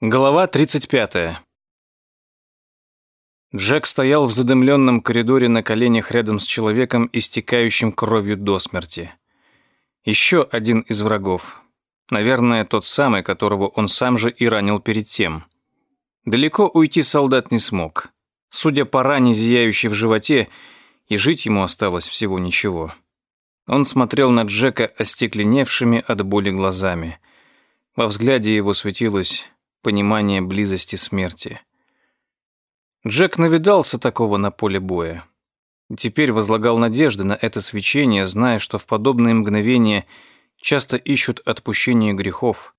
Глава 35. Джек стоял в задымленном коридоре на коленях рядом с человеком, истекающим кровью до смерти. Еще один из врагов. Наверное, тот самый, которого он сам же и ранил перед тем. Далеко уйти солдат не смог. Судя по ране, зияющей в животе, и жить ему осталось всего ничего. Он смотрел на Джека остекленевшими от боли глазами. Во взгляде его светилось понимание близости смерти. Джек навидался такого на поле боя. Теперь возлагал надежды на это свечение, зная, что в подобные мгновения часто ищут отпущение грехов.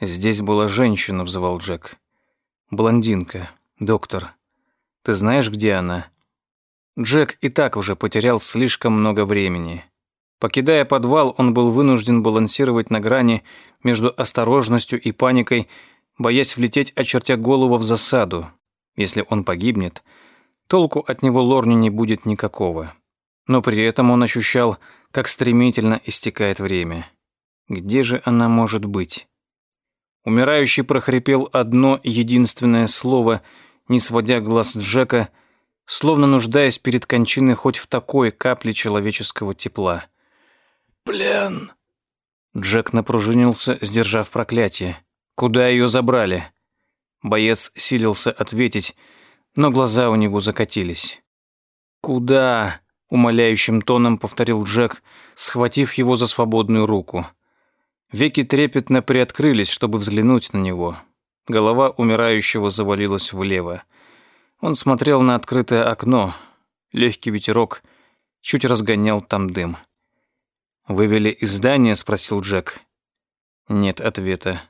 «Здесь была женщина», — взывал Джек. «Блондинка. Доктор. Ты знаешь, где она?» Джек и так уже потерял слишком много времени. Покидая подвал, он был вынужден балансировать на грани между осторожностью и паникой, боясь влететь, очертя голову в засаду. Если он погибнет, толку от него Лорни не будет никакого. Но при этом он ощущал, как стремительно истекает время. Где же она может быть? Умирающий прохрипел одно единственное слово, не сводя глаз Джека, словно нуждаясь перед кончиной хоть в такой капле человеческого тепла. «Плен!» Джек напружинился, сдержав проклятие. Куда ее забрали? Боец силился ответить, но глаза у него закатились. Куда? умоляющим тоном повторил Джек, схватив его за свободную руку. Веки трепетно приоткрылись, чтобы взглянуть на него. Голова умирающего завалилась влево. Он смотрел на открытое окно. Легкий ветерок чуть разгонял там дым. «Вывели из здания?» — спросил Джек. Нет ответа.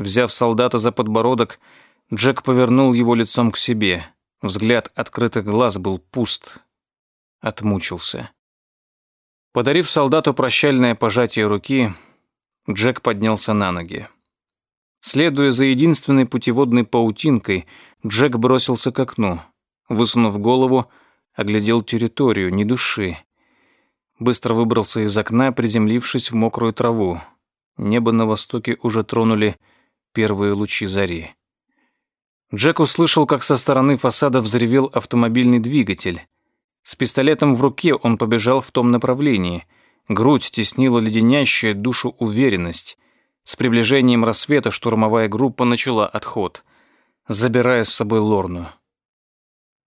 Взяв солдата за подбородок, Джек повернул его лицом к себе. Взгляд открытых глаз был пуст. Отмучился. Подарив солдату прощальное пожатие руки, Джек поднялся на ноги. Следуя за единственной путеводной паутинкой, Джек бросился к окну. Высунув голову, оглядел территорию, ни души. Быстро выбрался из окна, приземлившись в мокрую траву. Небо на востоке уже тронули первые лучи зари. Джек услышал, как со стороны фасада взревел автомобильный двигатель. С пистолетом в руке он побежал в том направлении. Грудь теснила леденящая душу уверенность. С приближением рассвета штурмовая группа начала отход, забирая с собой Лорну.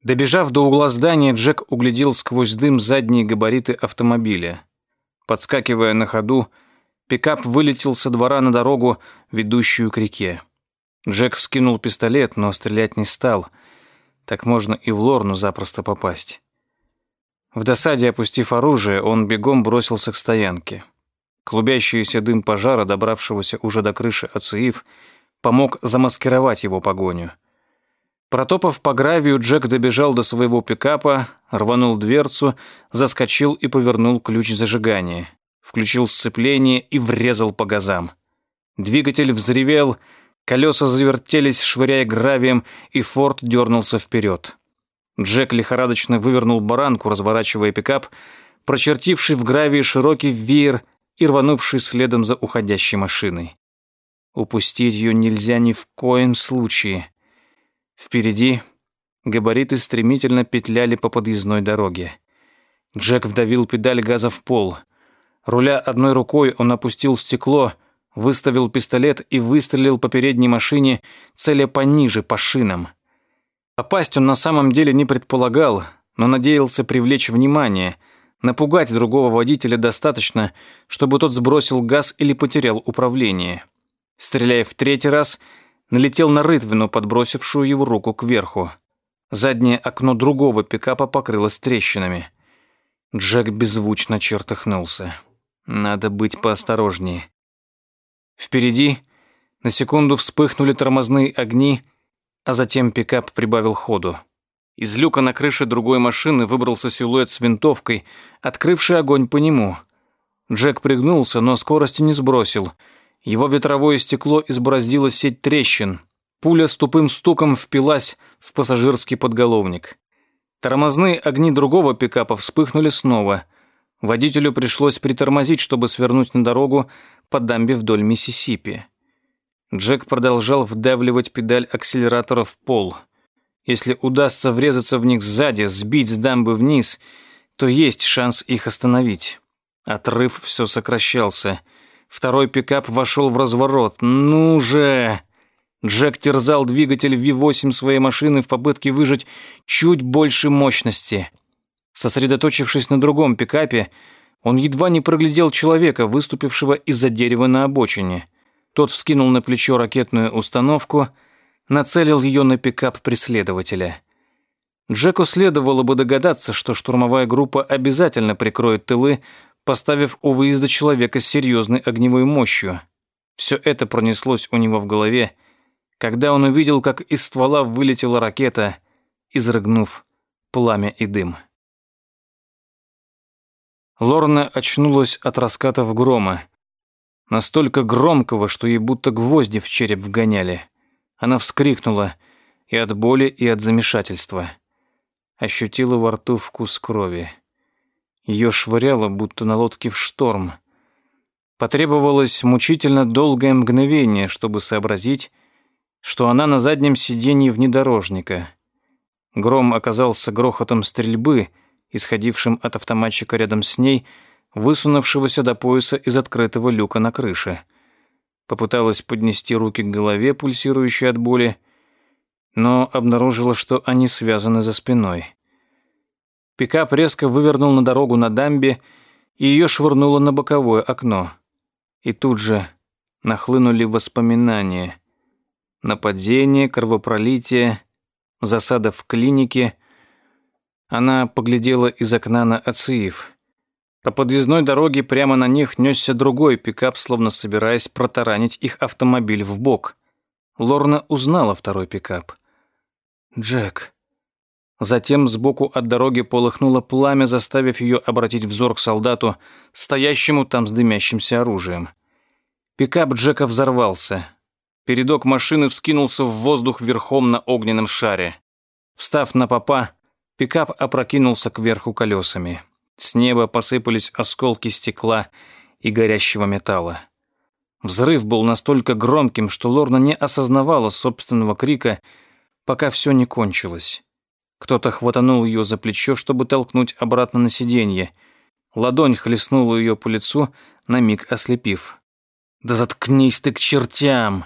Добежав до угла здания, Джек углядел сквозь дым задние габариты автомобиля. Подскакивая на ходу, Пикап вылетел со двора на дорогу, ведущую к реке. Джек вскинул пистолет, но стрелять не стал. Так можно и в Лорну запросто попасть. В досаде опустив оружие, он бегом бросился к стоянке. Клубящийся дым пожара, добравшегося уже до крыши АЦИИФ, помог замаскировать его погоню. Протопав по гравию, Джек добежал до своего пикапа, рванул дверцу, заскочил и повернул ключ зажигания включил сцепление и врезал по газам. Двигатель взревел, колеса завертелись, швыряя гравием, и Форд дернулся вперед. Джек лихорадочно вывернул баранку, разворачивая пикап, прочертивший в гравии широкий веер и рванувший следом за уходящей машиной. Упустить ее нельзя ни в коем случае. Впереди габариты стремительно петляли по подъездной дороге. Джек вдавил педаль газа в пол — Руля одной рукой, он опустил стекло, выставил пистолет и выстрелил по передней машине, целя пониже, по шинам. Попасть он на самом деле не предполагал, но надеялся привлечь внимание, напугать другого водителя достаточно, чтобы тот сбросил газ или потерял управление. Стреляя в третий раз, налетел на рытвину, подбросившую его руку кверху. Заднее окно другого пикапа покрылось трещинами. Джек беззвучно чертыхнулся. Надо быть поосторожнее. Впереди на секунду вспыхнули тормозные огни, а затем пикап прибавил ходу. Из люка на крыше другой машины выбрался силуэт с винтовкой, открывший огонь по нему. Джек пригнулся, но скорости не сбросил. Его ветровое стекло избороздило сеть трещин. Пуля с тупым стуком впилась в пассажирский подголовник. Тормозные огни другого пикапа вспыхнули снова. Водителю пришлось притормозить, чтобы свернуть на дорогу по дамбе вдоль Миссисипи. Джек продолжал вдавливать педаль акселератора в пол. Если удастся врезаться в них сзади, сбить с дамбы вниз, то есть шанс их остановить. Отрыв все сокращался. Второй пикап вошел в разворот. «Ну же!» Джек терзал двигатель V8 своей машины в попытке выжать чуть больше мощности. Сосредоточившись на другом пикапе, он едва не проглядел человека, выступившего из-за дерева на обочине. Тот вскинул на плечо ракетную установку, нацелил ее на пикап преследователя. Джеку следовало бы догадаться, что штурмовая группа обязательно прикроет тылы, поставив у выезда человека с серьезной огневой мощью. Все это пронеслось у него в голове, когда он увидел, как из ствола вылетела ракета, изрыгнув пламя и дым. Лорна очнулась от раскатов грома. Настолько громкого, что ей будто гвозди в череп вгоняли. Она вскрикнула и от боли, и от замешательства. Ощутила во рту вкус крови. Ее швыряло, будто на лодке в шторм. Потребовалось мучительно долгое мгновение, чтобы сообразить, что она на заднем сиденье внедорожника. Гром оказался грохотом стрельбы, исходившим от автоматчика рядом с ней, высунувшегося до пояса из открытого люка на крыше. Попыталась поднести руки к голове, пульсирующей от боли, но обнаружила, что они связаны за спиной. Пикап резко вывернул на дорогу на дамбе, и ее швырнуло на боковое окно. И тут же нахлынули воспоминания — нападение, кровопролитие, засада в клинике. Она поглядела из окна на Ациев. По подъездной дороге прямо на них несся другой пикап, словно собираясь протаранить их автомобиль в бок. Лорна узнала второй пикап. «Джек». Затем сбоку от дороги полыхнуло пламя, заставив ее обратить взор к солдату, стоящему там с дымящимся оружием. Пикап Джека взорвался. Передок машины вскинулся в воздух верхом на огненном шаре. Встав на попа, пикап опрокинулся кверху колесами. С неба посыпались осколки стекла и горящего металла. Взрыв был настолько громким, что Лорна не осознавала собственного крика, пока все не кончилось. Кто-то хватанул ее за плечо, чтобы толкнуть обратно на сиденье. Ладонь хлестнула ее по лицу, на миг ослепив. «Да заткнись ты к чертям!»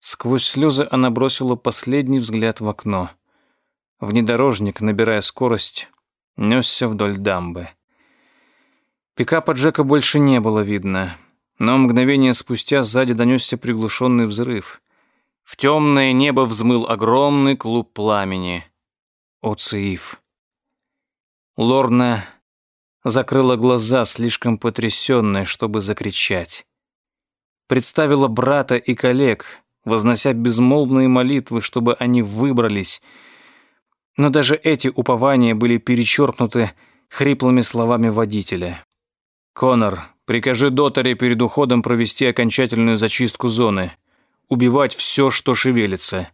Сквозь слезы она бросила последний взгляд в окно. Внедорожник, набирая скорость, несся вдоль дамбы. Пикапа Джека больше не было видно, но мгновение спустя сзади донесся приглушенный взрыв. В темное небо взмыл огромный клуб пламени. Оцииф. Лорна закрыла глаза, слишком потрясенная, чтобы закричать. Представила брата и коллег, вознося безмолвные молитвы, чтобы они выбрались. Но даже эти упования были перечеркнуты хриплыми словами водителя. «Конор, прикажи Доторе перед уходом провести окончательную зачистку зоны. Убивать все, что шевелится.